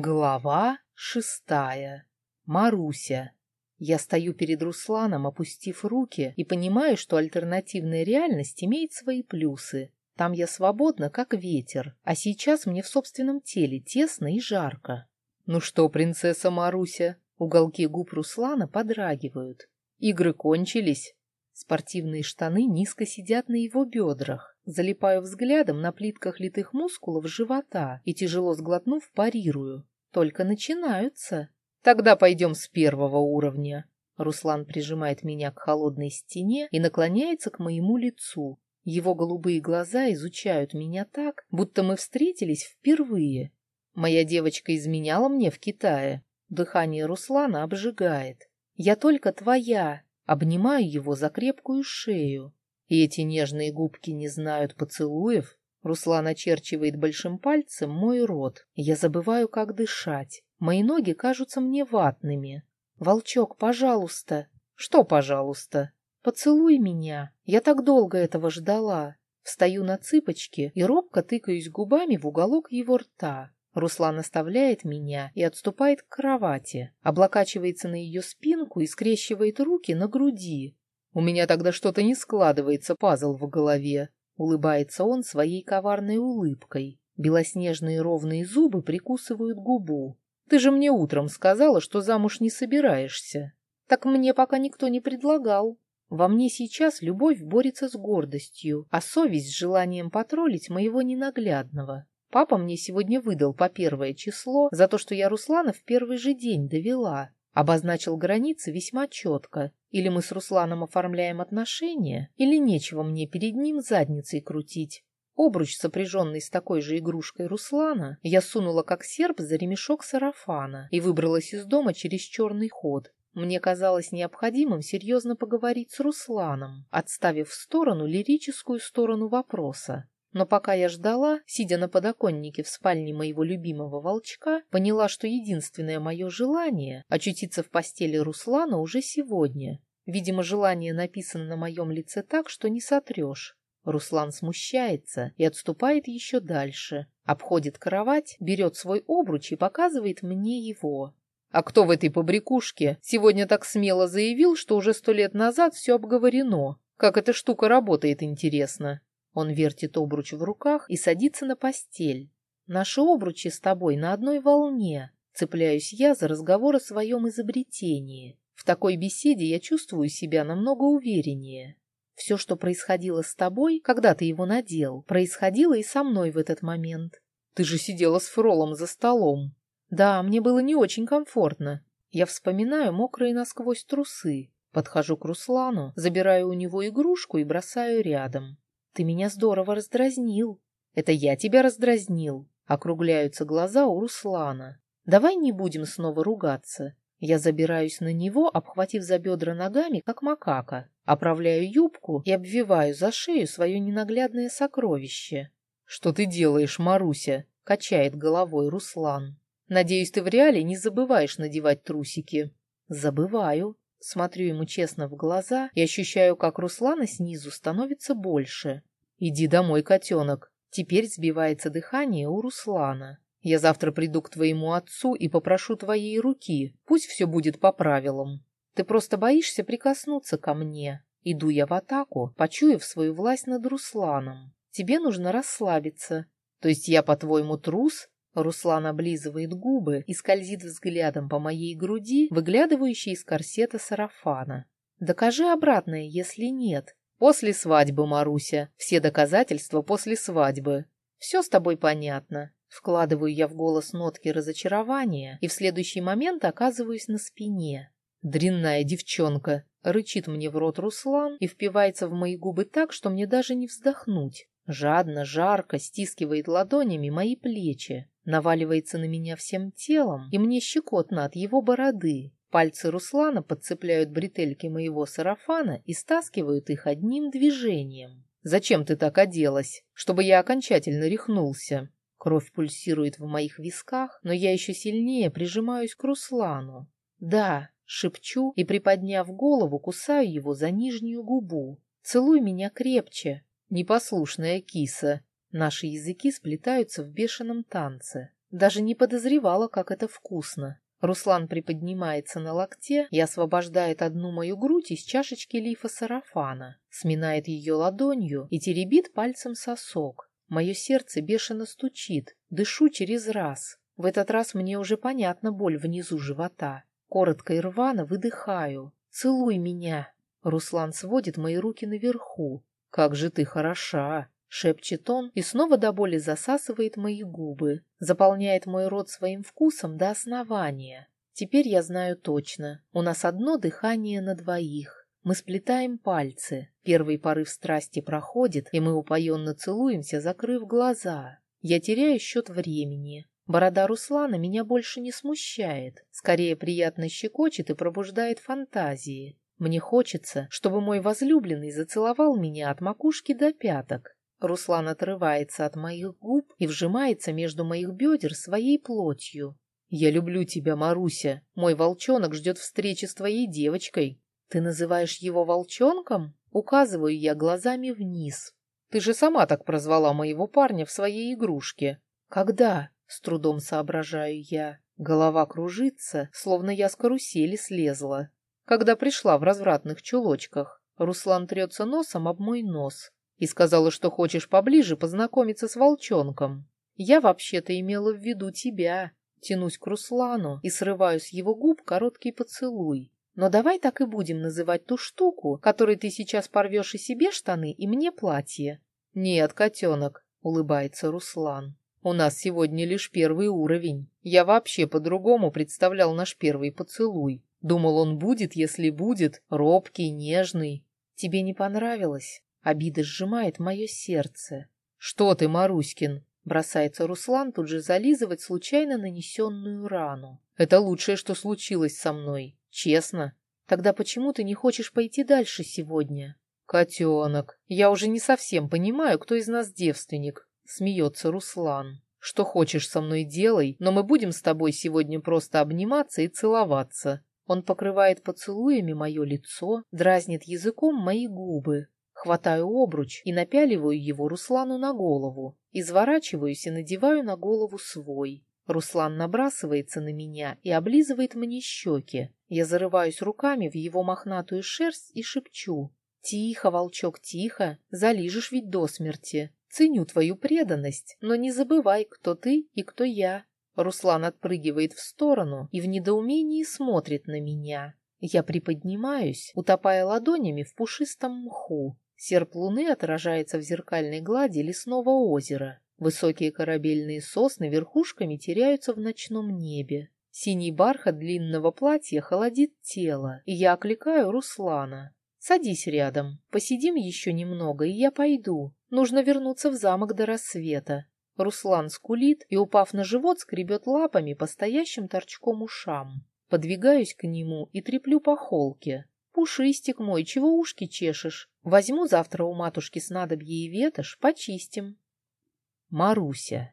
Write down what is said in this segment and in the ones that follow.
Глава шестая. Маруся. Я стою перед Русланом, опустив руки, и понимаю, что альтернативная реальность имеет свои плюсы. Там я свободна, как ветер, а сейчас мне в собственном теле тесно и жарко. Ну что, принцесса Маруся? Уголки губ Руслана подрагивают. Игры кончились. Спортивные штаны низко сидят на его бедрах. Залипаю взглядом на плитках литых мускулов живота и, тяжело сглотнув, парирую. Только начинаются. Тогда пойдем с первого уровня. Руслан прижимает меня к холодной стене и наклоняется к моему лицу. Его голубые глаза изучают меня так, будто мы встретились впервые. Моя девочка изменяла мне в Китае. Дыхание Руслана обжигает. Я только твоя. Обнимаю его за крепкую шею. И эти нежные губки не знают поцелуев. Руслан очерчивает большим пальцем мой рот. Я забываю, как дышать. Мои ноги кажутся мне ватными. «Волчок, пожалуйста!» «Что, пожалуйста?» «Поцелуй меня! Я так долго этого ждала!» Встаю на цыпочки и робко тыкаюсь губами в уголок его рта. Руслан оставляет меня и отступает к кровати, облокачивается на ее спинку и скрещивает руки на груди. У меня тогда что-то не складывается, пазл в голове. Улыбается он своей коварной улыбкой. Белоснежные ровные зубы прикусывают губу. Ты же мне утром сказала, что замуж не собираешься. Так мне пока никто не предлагал. Во мне сейчас любовь борется с гордостью, а совесть с желанием потроллить моего ненаглядного. Папа мне сегодня выдал по первое число за то, что я Руслана в первый же день довела. Обозначил границы весьма четко. Или мы с Русланом оформляем отношения, или нечего мне перед ним задницей крутить. Обруч, сопряженный с такой же игрушкой Руслана, я сунула как серп за ремешок сарафана и выбралась из дома через черный ход. Мне казалось необходимым серьезно поговорить с Русланом, отставив в сторону лирическую сторону вопроса. Но пока я ждала, сидя на подоконнике в спальне моего любимого волчка, поняла, что единственное мое желание — очутиться в постели Руслана уже сегодня. Видимо, желание написано на моем лице так, что не сотрешь. Руслан смущается и отступает еще дальше. Обходит кровать, берет свой обруч и показывает мне его. А кто в этой побрякушке сегодня так смело заявил, что уже сто лет назад все обговорено? Как эта штука работает, интересно? Он вертит обруч в руках и садится на постель. Наши обручи с тобой на одной волне. Цепляюсь я за разговор о своем изобретении. В такой беседе я чувствую себя намного увереннее. Все, что происходило с тобой, когда ты его надел, происходило и со мной в этот момент. Ты же сидела с Фролом за столом. Да, мне было не очень комфортно. Я вспоминаю мокрые насквозь трусы. Подхожу к Руслану, забираю у него игрушку и бросаю рядом. Ты меня здорово раздразнил. Это я тебя раздразнил. Округляются глаза у Руслана. Давай не будем снова ругаться. Я забираюсь на него, обхватив за бедра ногами, как макака. Оправляю юбку и обвиваю за шею свое ненаглядное сокровище. «Что ты делаешь, Маруся?» — качает головой Руслан. «Надеюсь, ты в реале не забываешь надевать трусики?» «Забываю. Смотрю ему честно в глаза и ощущаю, как Руслана снизу становится больше. «Иди домой, котенок». Теперь сбивается дыхание у Руслана. «Я завтра приду к твоему отцу и попрошу твоей руки. Пусть все будет по правилам. Ты просто боишься прикоснуться ко мне. Иду я в атаку, почуяв свою власть над Русланом. Тебе нужно расслабиться. То есть я, по-твоему, трус?» Руслан облизывает губы и скользит взглядом по моей груди, выглядывающей из корсета сарафана. «Докажи обратное, если нет. После свадьбы, Маруся. Все доказательства после свадьбы. Все с тобой понятно». Вкладываю я в голос нотки разочарования и в следующий момент оказываюсь на спине. «Дрянная девчонка!» — рычит мне в рот Руслан и впивается в мои губы так, что мне даже не вздохнуть. Жадно, жарко стискивает ладонями мои плечи наваливается на меня всем телом, и мне щекотно от его бороды. Пальцы Руслана подцепляют бретельки моего сарафана и стаскивают их одним движением. «Зачем ты так оделась? Чтобы я окончательно рехнулся». Кровь пульсирует в моих висках, но я еще сильнее прижимаюсь к Руслану. «Да», — шепчу и, приподняв голову, кусаю его за нижнюю губу. «Целуй меня крепче, непослушная киса». Наши языки сплетаются в бешеном танце. Даже не подозревала, как это вкусно. Руслан приподнимается на локте и освобождает одну мою грудь из чашечки лифа сарафана, сминает ее ладонью и теребит пальцем сосок. Мое сердце бешено стучит, дышу через раз. В этот раз мне уже понятна боль внизу живота. Коротко и рвано выдыхаю. «Целуй меня!» Руслан сводит мои руки наверху. «Как же ты хороша!» Шепчет он и снова до боли засасывает мои губы, заполняет мой рот своим вкусом до основания. Теперь я знаю точно, у нас одно дыхание на двоих. Мы сплетаем пальцы, первый порыв страсти проходит, и мы упоенно целуемся, закрыв глаза. Я теряю счет времени. Борода Руслана меня больше не смущает, скорее приятно щекочет и пробуждает фантазии. Мне хочется, чтобы мой возлюбленный зацеловал меня от макушки до пяток, Руслан отрывается от моих губ и вжимается между моих бедер своей плотью. «Я люблю тебя, Маруся. Мой волчонок ждет встречи с твоей девочкой. Ты называешь его волчонком?» Указываю я глазами вниз. «Ты же сама так прозвала моего парня в своей игрушке». «Когда?» — с трудом соображаю я. Голова кружится, словно я с карусели слезла. Когда пришла в развратных чулочках, Руслан трется носом об мой нос, и сказала, что хочешь поближе познакомиться с волчонком. Я вообще-то имела в виду тебя. Тянусь к Руслану и срываю с его губ короткий поцелуй. Но давай так и будем называть ту штуку, которой ты сейчас порвешь и себе штаны, и мне платье. Нет, котенок, улыбается Руслан. У нас сегодня лишь первый уровень. Я вообще по-другому представлял наш первый поцелуй. Думал, он будет, если будет, робкий, нежный. Тебе не понравилось? Обида сжимает мое сердце. «Что ты, Маруськин?» Бросается Руслан тут же зализывать случайно нанесенную рану. «Это лучшее, что случилось со мной. Честно. Тогда почему ты не хочешь пойти дальше сегодня?» «Котенок, я уже не совсем понимаю, кто из нас девственник», — смеется Руслан. «Что хочешь со мной делай, но мы будем с тобой сегодня просто обниматься и целоваться». Он покрывает поцелуями мое лицо, дразнит языком мои губы, Хватаю обруч и напяливаю его Руслану на голову, изворачиваюсь и надеваю на голову свой. Руслан набрасывается на меня и облизывает мне щеки. Я зарываюсь руками в его мохнатую шерсть и шепчу. «Тихо, волчок, тихо, залижешь ведь до смерти. Ценю твою преданность, но не забывай, кто ты и кто я». Руслан отпрыгивает в сторону и в недоумении смотрит на меня. Я приподнимаюсь, утопая ладонями в пушистом мху. Серп луны отражается в зеркальной глади лесного озера. Высокие корабельные сосны верхушками теряются в ночном небе. Синий бархат длинного платья холодит тело, и я окликаю Руслана. «Садись рядом, посидим еще немного, и я пойду. Нужно вернуться в замок до рассвета». Руслан скулит и, упав на живот, скребет лапами по стоящим торчком ушам. Подвигаюсь к нему и треплю по холке. «Пушистик мой, чего ушки чешешь? Возьму завтра у матушки снадобье и ветошь, почистим». Маруся.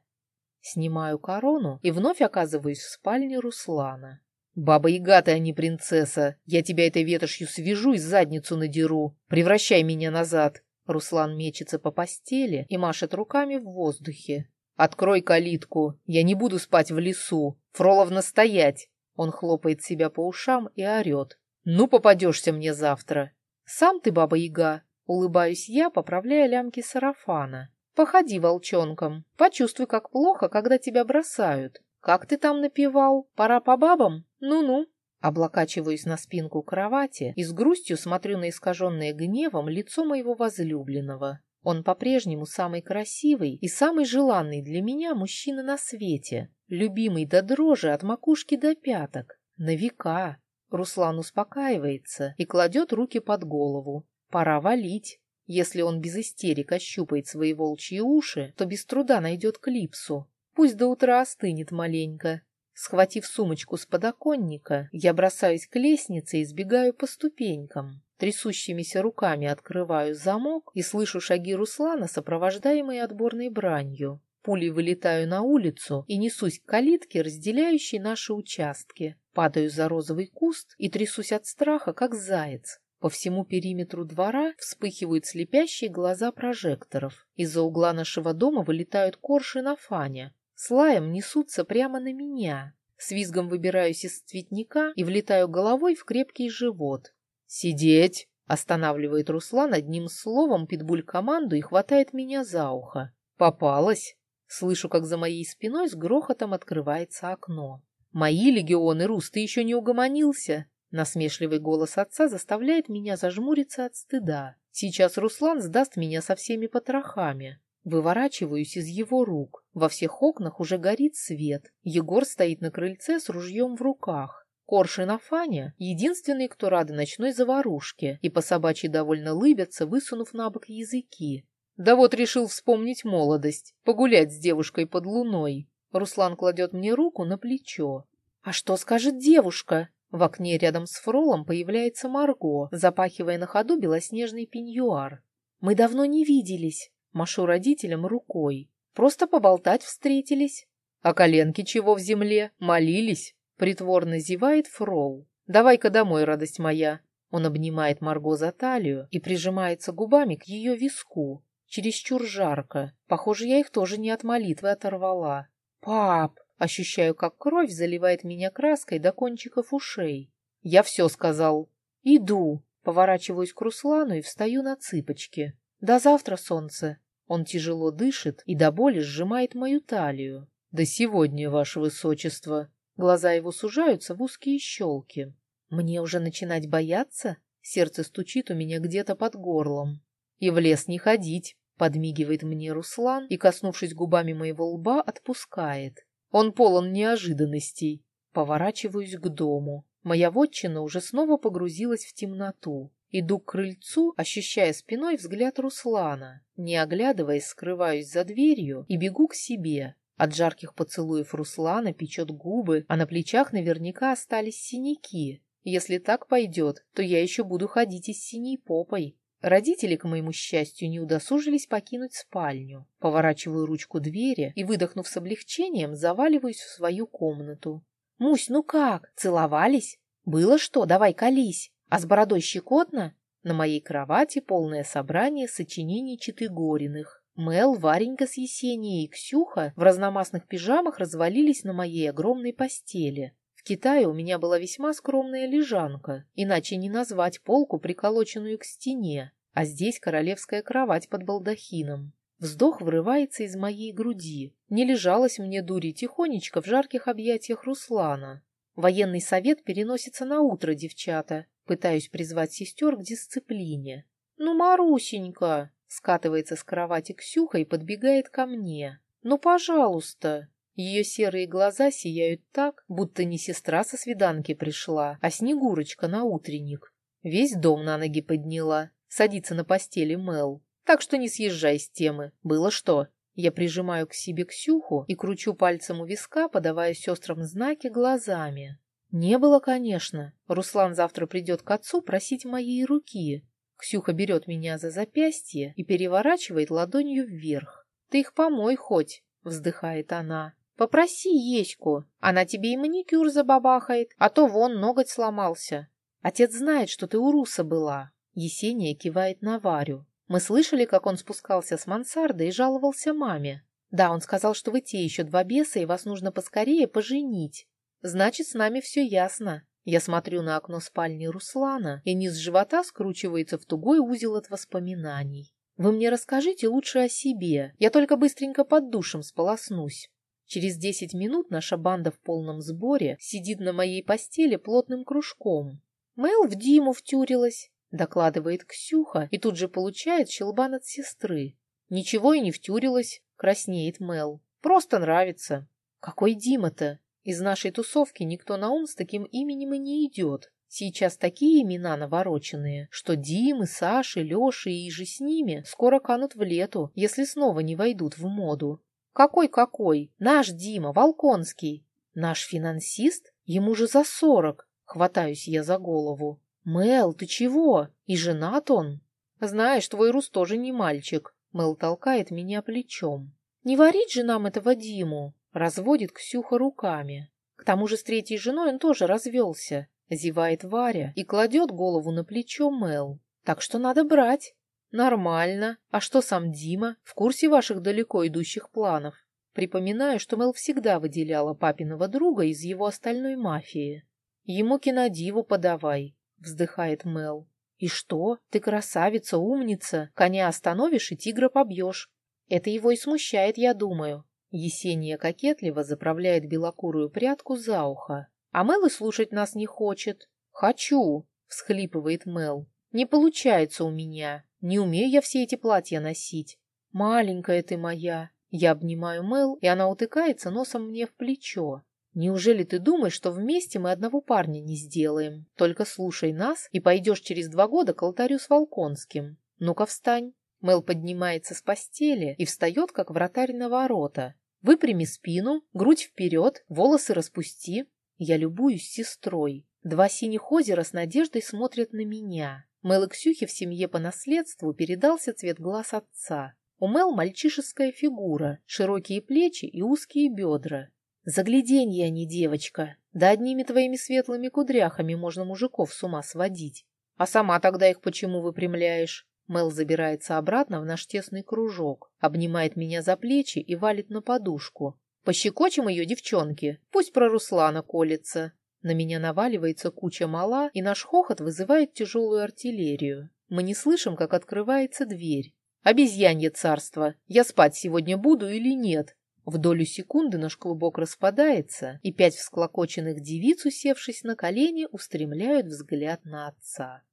Снимаю корону и вновь оказываюсь в спальне Руслана. «Баба-яга ты, а не принцесса! Я тебя этой ветошью свяжу и задницу надеру! Превращай меня назад!» Руслан мечется по постели и машет руками в воздухе. «Открой калитку! Я не буду спать в лесу! Фроловна стоять!» Он хлопает себя по ушам и орет. «Ну, попадешься мне завтра!» «Сам ты, баба-яга!» Улыбаюсь я, поправляя лямки сарафана. «Походи волчонком, почувствуй, как плохо, когда тебя бросают. Как ты там напевал? Пора по бабам? Ну-ну!» Облокачиваюсь на спинку кровати и с грустью смотрю на искаженное гневом лицо моего возлюбленного. Он по-прежнему самый красивый и самый желанный для меня мужчина на свете, любимый до дрожи от макушки до пяток, на века. Руслан успокаивается и кладет руки под голову. Пора валить. Если он без истерик ощупает свои волчьи уши, то без труда найдет клипсу. Пусть до утра остынет маленько. Схватив сумочку с подоконника, я бросаюсь к лестнице и сбегаю по ступенькам. Трясущимися руками открываю замок и слышу шаги Руслана, сопровождаемые отборной бранью. Пулей вылетаю на улицу и несусь к калитке, разделяющей наши участки. Падаю за розовый куст и трясусь от страха, как заяц. По всему периметру двора вспыхивают слепящие глаза прожекторов. Из-за угла нашего дома вылетают корши на фаня. с лаем несутся прямо на меня. С визгом выбираюсь из цветника и влетаю головой в крепкий живот. «Сидеть!» — останавливает Руслан одним словом питбуль команду и хватает меня за ухо. «Попалась!» Слышу, как за моей спиной с грохотом открывается окно. «Мои легионы, Рус, ты еще не угомонился?» Насмешливый голос отца заставляет меня зажмуриться от стыда. Сейчас Руслан сдаст меня со всеми потрохами. Выворачиваюсь из его рук. Во всех окнах уже горит свет. Егор стоит на крыльце с ружьем в руках. Коршин Афаня — единственный, кто рады ночной заварушке, и по собачьи довольно лыбятся, высунув на бок языки. Да вот решил вспомнить молодость, погулять с девушкой под луной. Руслан кладет мне руку на плечо. «А что скажет девушка?» В окне рядом с Фролом появляется Марго, запахивая на ходу белоснежный пеньюар. «Мы давно не виделись», — машу родителям рукой. «Просто поболтать встретились». «А коленки чего в земле? Молились?» — притворно зевает Фрол. «Давай-ка домой, радость моя». Он обнимает Марго за талию и прижимается губами к ее виску. Чересчур жарко. Похоже, я их тоже не от молитвы оторвала. «Пап!» Ощущаю, как кровь заливает меня краской до кончиков ушей. Я все сказал. «Иду!» Поворачиваюсь к Руслану и встаю на цыпочки. «До завтра, солнце!» Он тяжело дышит и до боли сжимает мою талию. «До сегодня, ваше высочество!» Глаза его сужаются в узкие щелки. «Мне уже начинать бояться?» Сердце стучит у меня где-то под горлом. «И в лес не ходить!» Подмигивает мне Руслан и, коснувшись губами моего лба, отпускает. Он полон неожиданностей. Поворачиваюсь к дому. Моя вотчина уже снова погрузилась в темноту. Иду к крыльцу, ощущая спиной взгляд Руслана. Не оглядываясь, скрываюсь за дверью и бегу к себе. От жарких поцелуев Руслана печет губы, а на плечах наверняка остались синяки. Если так пойдет, то я еще буду ходить и с синей попой. Родители, к моему счастью, не удосужились покинуть спальню. Поворачиваю ручку двери и, выдохнув с облегчением, заваливаюсь в свою комнату. «Мусь, ну как? Целовались? Было что? Давай колись. А с бородой щекотно?» На моей кровати полное собрание сочинений Читыгориных. Мел, Варенька с Есенией и Ксюха в разномастных пижамах развалились на моей огромной постели. Китае у меня была весьма скромная лежанка, иначе не назвать полку, приколоченную к стене, а здесь королевская кровать под балдахином. Вздох вырывается из моей груди. Не лежалась мне дури тихонечко в жарких объятиях Руслана. Военный совет переносится на утро, девчата. Пытаюсь призвать сестер к дисциплине. «Ну, Марусенька!» Скатывается с кровати Ксюха и подбегает ко мне. «Ну, пожалуйста!» Ее серые глаза сияют так, будто не сестра со свиданки пришла, а Снегурочка на утренник. Весь дом на ноги подняла. Садится на постели Мел. Так что не съезжай с темы. Было что? Я прижимаю к себе Ксюху и кручу пальцем у виска, подавая сестрам знаки глазами. Не было, конечно. Руслан завтра придет к отцу просить моей руки. Ксюха берет меня за запястье и переворачивает ладонью вверх. «Ты их помой хоть», — вздыхает она. Попроси Еську, она тебе и маникюр забабахает, а то вон ноготь сломался. Отец знает, что ты у Руса была. Есения кивает на Варю. Мы слышали, как он спускался с мансарды и жаловался маме. Да, он сказал, что вы те еще два беса, и вас нужно поскорее поженить. Значит, с нами все ясно. Я смотрю на окно спальни Руслана, и низ живота скручивается в тугой узел от воспоминаний. Вы мне расскажите лучше о себе. Я только быстренько под душем сполоснусь. Через десять минут наша банда в полном сборе сидит на моей постели плотным кружком. Мэл в Диму втюрилась, докладывает Ксюха и тут же получает щелбан от сестры. Ничего и не втюрилась, краснеет Мэл. Просто нравится. Какой Дима-то? Из нашей тусовки никто на ум с таким именем и не идет. Сейчас такие имена навороченные, что Димы, Саши, Леши и же с ними скоро канут в лету, если снова не войдут в моду. Какой-какой? Наш Дима, Волконский. Наш финансист? Ему же за сорок. Хватаюсь я за голову. Мел, ты чего? И женат он? Знаешь, твой Рус тоже не мальчик. Мел толкает меня плечом. Не варить же нам этого Диму. Разводит Ксюха руками. К тому же с третьей женой он тоже развелся. Зевает Варя и кладет голову на плечо Мел. Так что надо брать. Нормально. А что сам Дима? В курсе ваших далеко идущих планов? Припоминаю, что Мел всегда выделяла папиного друга из его остальной мафии. «Ему кинодиву подавай», — вздыхает Мел. «И что? Ты красавица, умница, коня остановишь и тигра побьешь. Это его и смущает, я думаю». Есения кокетливо заправляет белокурую прядку за ухо. А Мел и слушать нас не хочет. «Хочу», — всхлипывает Мел. «Не получается у меня. Не умею я все эти платья носить. Маленькая ты моя». Я обнимаю Мел, и она утыкается носом мне в плечо. Неужели ты думаешь, что вместе мы одного парня не сделаем? Только слушай нас и пойдешь через два года к алтарю с Волконским. Ну-ка встань. Мел поднимается с постели и встает, как вратарь на ворота. Выпрями спину, грудь вперед, волосы распусти. Я любуюсь сестрой. Два синих озера с надеждой смотрят на меня. Мел и Ксюхе в семье по наследству передался цвет глаз отца. У Мел мальчишеская фигура, широкие плечи и узкие бедра. Загляденье, а не девочка. Да одними твоими светлыми кудряхами можно мужиков с ума сводить. А сама тогда их почему выпрямляешь? Мел забирается обратно в наш тесный кружок, обнимает меня за плечи и валит на подушку. Пощекочем ее девчонки, пусть про Руслана колется. На меня наваливается куча мала, и наш хохот вызывает тяжелую артиллерию. Мы не слышим, как открывается дверь. Обезьянье царство, я спать сегодня буду или нет? В долю секунды наш клубок распадается, и пять всклокоченных девиц, усевшись на колени, устремляют взгляд на отца.